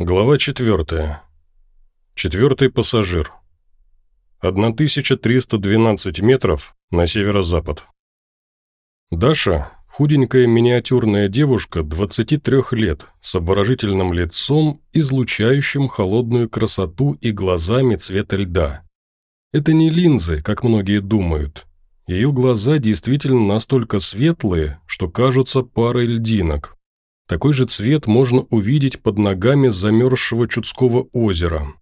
Глава 4. Четвертый пассажир. 1312 метров на северо-запад. Даша – худенькая миниатюрная девушка 23 лет с обворожительным лицом, излучающим холодную красоту и глазами цвета льда. Это не линзы, как многие думают. Ее глаза действительно настолько светлые, что кажутся парой льдинок, такой же цвет можно увидеть под ногами замерзшего Чудского озера.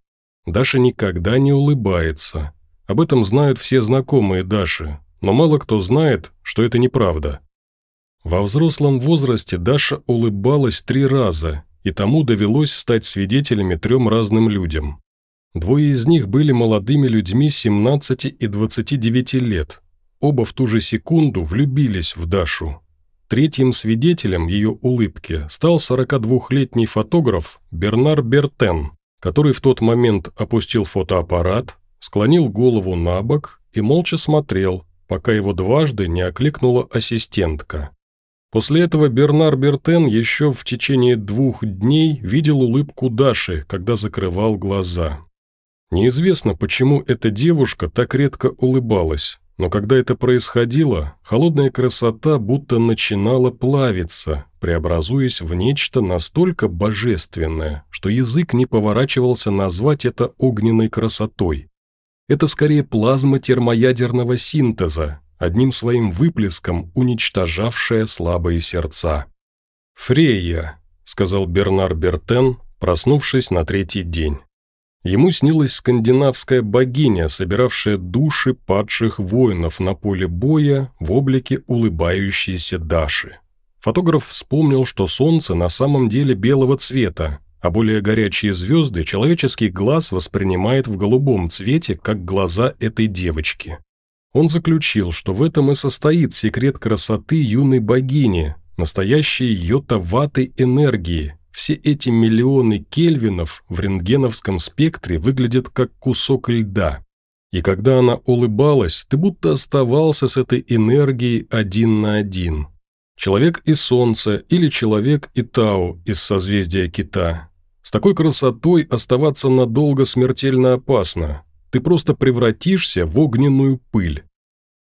Даша никогда не улыбается. Об этом знают все знакомые Даши, но мало кто знает, что это неправда. Во взрослом возрасте Даша улыбалась три раза, и тому довелось стать свидетелями трем разным людям. Двое из них были молодыми людьми 17 и 29 лет. Оба в ту же секунду влюбились в Дашу. Третьим свидетелем ее улыбки стал 42-летний фотограф Бернар Бертен, который в тот момент опустил фотоаппарат, склонил голову на бок и молча смотрел, пока его дважды не окликнула ассистентка. После этого Бернар Бертен еще в течение двух дней видел улыбку Даши, когда закрывал глаза. Неизвестно, почему эта девушка так редко улыбалась, но когда это происходило, холодная красота будто начинала плавиться, преобразуясь в нечто настолько божественное, что язык не поворачивался назвать это огненной красотой. Это скорее плазма термоядерного синтеза, одним своим выплеском уничтожавшая слабые сердца. «Фрея», — сказал Бернар Бертен, проснувшись на третий день. Ему снилась скандинавская богиня, собиравшая души падших воинов на поле боя в облике улыбающейся Даши. Фотограф вспомнил, что солнце на самом деле белого цвета, а более горячие звезды человеческий глаз воспринимает в голубом цвете, как глаза этой девочки. Он заключил, что в этом и состоит секрет красоты юной богини, настоящей йотоватой энергии, все эти миллионы кельвинов в рентгеновском спектре выглядят как кусок льда. И когда она улыбалась, ты будто оставался с этой энергией один на один. Человек и Солнце или Человек и Тау из созвездия Кита. С такой красотой оставаться надолго смертельно опасно. Ты просто превратишься в огненную пыль.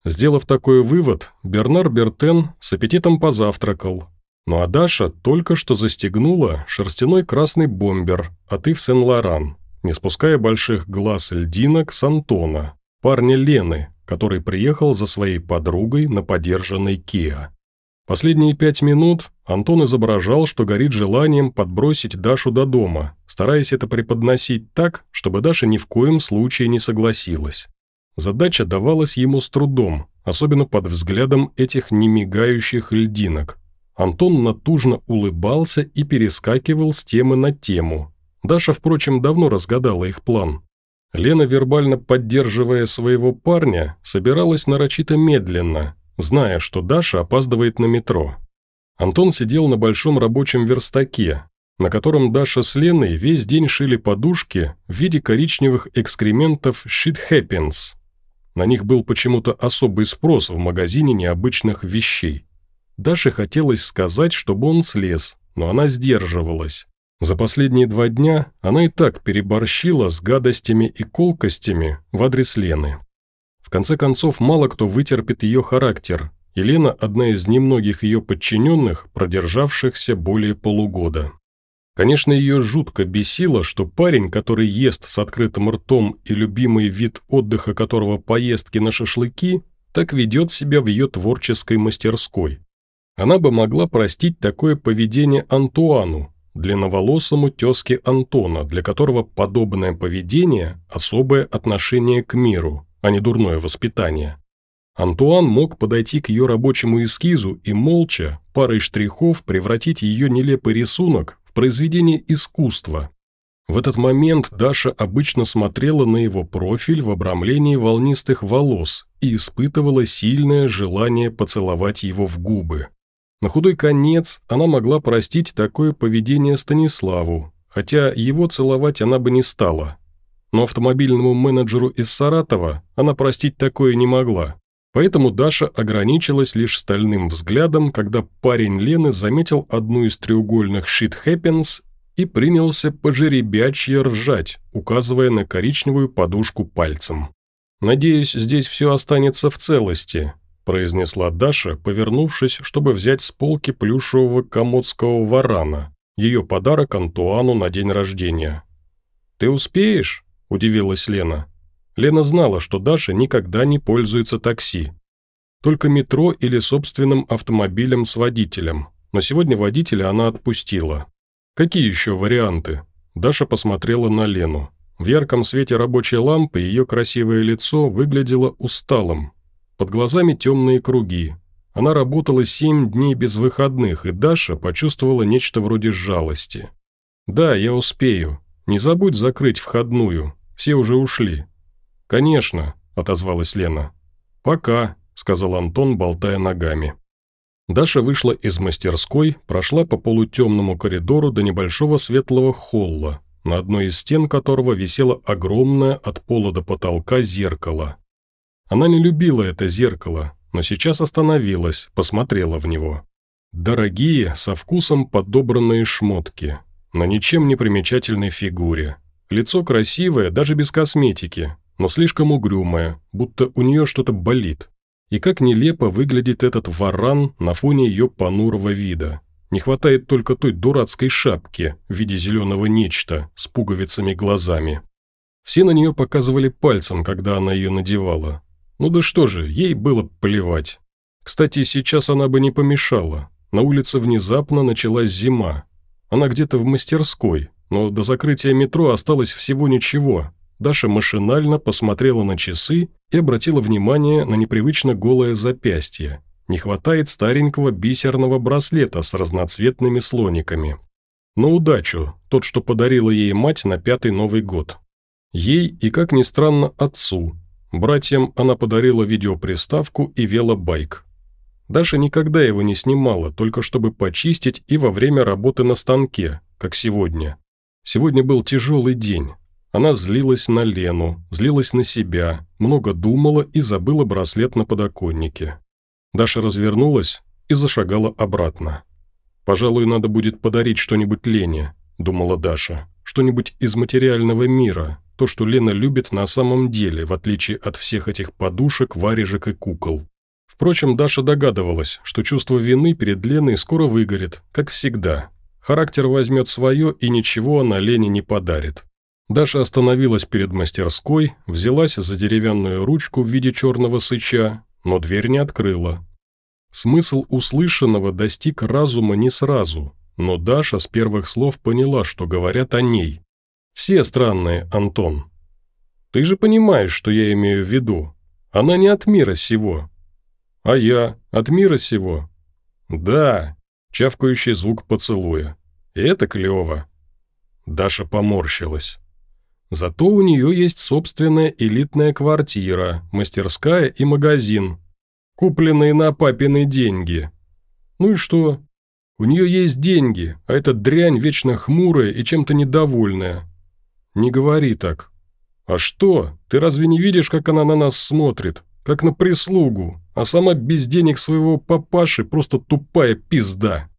Сделав такой вывод, Бернар Бертен с аппетитом позавтракал, ну а Даша только что застегнула шерстяной красный бомбер от Ив Сен-Лоран, не спуская больших глаз льдинок с Антона, парня Лены, который приехал за своей подругой на подержанной Киа. Последние пять минут Антон изображал, что горит желанием подбросить Дашу до дома, стараясь это преподносить так, чтобы Даша ни в коем случае не согласилась. Задача давалась ему с трудом, особенно под взглядом этих немигающих льдинок, Антон натужно улыбался и перескакивал с темы на тему. Даша, впрочем, давно разгадала их план. Лена, вербально поддерживая своего парня, собиралась нарочито медленно, зная, что Даша опаздывает на метро. Антон сидел на большом рабочем верстаке, на котором Даша с Леной весь день шили подушки в виде коричневых экскрементов «Shit Happens». На них был почему-то особый спрос в магазине необычных вещей. Даше хотелось сказать, чтобы он слез, но она сдерживалась. За последние два дня она и так переборщила с гадостями и колкостями в адрес Лены. В конце концов, мало кто вытерпит ее характер, и Лена – одна из немногих ее подчиненных, продержавшихся более полугода. Конечно, ее жутко бесило, что парень, который ест с открытым ртом и любимый вид отдыха которого поездки на шашлыки, так ведет себя в ее творческой мастерской. Она бы могла простить такое поведение Антуану, длинноволосому тезке Антона, для которого подобное поведение – особое отношение к миру, а не дурное воспитание. Антуан мог подойти к ее рабочему эскизу и молча, парой штрихов, превратить ее нелепый рисунок в произведение искусства. В этот момент Даша обычно смотрела на его профиль в обрамлении волнистых волос и испытывала сильное желание поцеловать его в губы. На худой конец она могла простить такое поведение Станиславу, хотя его целовать она бы не стала. Но автомобильному менеджеру из Саратова она простить такое не могла. Поэтому Даша ограничилась лишь стальным взглядом, когда парень Лены заметил одну из треугольных «Shit Happens» и принялся пожеребячье ржать, указывая на коричневую подушку пальцем. «Надеюсь, здесь все останется в целости», произнесла Даша, повернувшись, чтобы взять с полки плюшевого комодского варана, ее подарок Антуану на день рождения. «Ты успеешь?» – удивилась Лена. Лена знала, что Даша никогда не пользуется такси. Только метро или собственным автомобилем с водителем. Но сегодня водителя она отпустила. Какие еще варианты? Даша посмотрела на Лену. В ярком свете рабочей лампы ее красивое лицо выглядело усталым, под глазами темные круги. Она работала семь дней без выходных, и Даша почувствовала нечто вроде жалости. «Да, я успею. Не забудь закрыть входную. Все уже ушли». «Конечно», – отозвалась Лена. «Пока», – сказал Антон, болтая ногами. Даша вышла из мастерской, прошла по полутемному коридору до небольшого светлого холла, на одной из стен которого висело огромное от пола до потолка зеркало. Она не любила это зеркало, но сейчас остановилась, посмотрела в него. Дорогие, со вкусом подобранные шмотки, на ничем не примечательной фигуре. Лицо красивое, даже без косметики, но слишком угрюмое, будто у нее что-то болит. И как нелепо выглядит этот варан на фоне ее понурого вида. Не хватает только той дурацкой шапки в виде зеленого нечто с пуговицами глазами. Все на нее показывали пальцем, когда она ее надевала, ну да что же, ей было плевать. Кстати, сейчас она бы не помешала. На улице внезапно началась зима. Она где-то в мастерской, но до закрытия метро осталось всего ничего. Даша машинально посмотрела на часы и обратила внимание на непривычно голое запястье. Не хватает старенького бисерного браслета с разноцветными слониками. На удачу, тот, что подарила ей мать на пятый Новый год. Ей и, как ни странно, отцу, Братьям она подарила видеоприставку и велобайк. Даша никогда его не снимала, только чтобы почистить и во время работы на станке, как сегодня. Сегодня был тяжелый день. Она злилась на Лену, злилась на себя, много думала и забыла браслет на подоконнике. Даша развернулась и зашагала обратно. «Пожалуй, надо будет подарить что-нибудь Лене», – думала Даша, – «что-нибудь из материального мира, то, что Лена любит на самом деле, в отличие от всех этих подушек, варежек и кукол. Впрочем, Даша догадывалась, что чувство вины перед Леной скоро выгорит, как всегда. Характер возьмет свое, и ничего она Лене не подарит. Даша остановилась перед мастерской, взялась за деревянную ручку в виде черного сыча, но дверь не открыла. Смысл услышанного достиг разума не сразу, но Даша с первых слов поняла, что говорят о ней, все странные, Антон. Ты же понимаешь, что я имею в виду. Она не от мира сего. А я от мира сего. Да, чавкающий звук поцелуя. И это клево. Даша поморщилась. Зато у нее есть собственная элитная квартира, мастерская и магазин, купленные на папины деньги. Ну и что? У нее есть деньги, а эта дрянь вечно хмурая и чем-то недовольная. «Не говори так». «А что? Ты разве не видишь, как она на нас смотрит? Как на прислугу, а сама без денег своего папаши просто тупая пизда».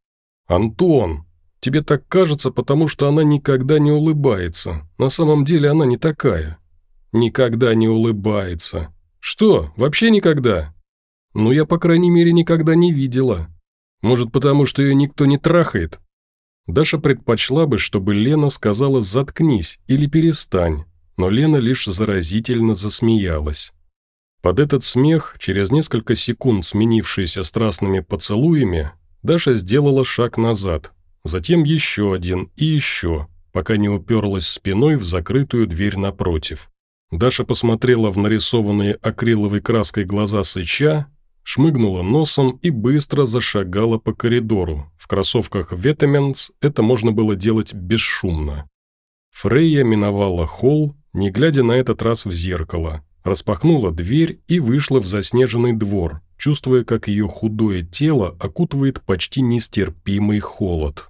«Антон, тебе так кажется, потому что она никогда не улыбается. На самом деле она не такая». «Никогда не улыбается». «Что, вообще никогда?» «Ну, я, по крайней мере, никогда не видела. Может, потому что ее никто не трахает?» Даша предпочла бы, чтобы Лена сказала «заткнись» или «перестань», но Лена лишь заразительно засмеялась. Под этот смех, через несколько секунд сменившийся страстными поцелуями, Даша сделала шаг назад, затем еще один и еще, пока не уперлась спиной в закрытую дверь напротив. Даша посмотрела в нарисованные акриловой краской глаза Сыча шмыгнула носом и быстро зашагала по коридору. В кроссовках Ветеменс это можно было делать бесшумно. Фрейя миновала холл, не глядя на этот раз в зеркало, распахнула дверь и вышла в заснеженный двор, чувствуя, как ее худое тело окутывает почти нестерпимый холод.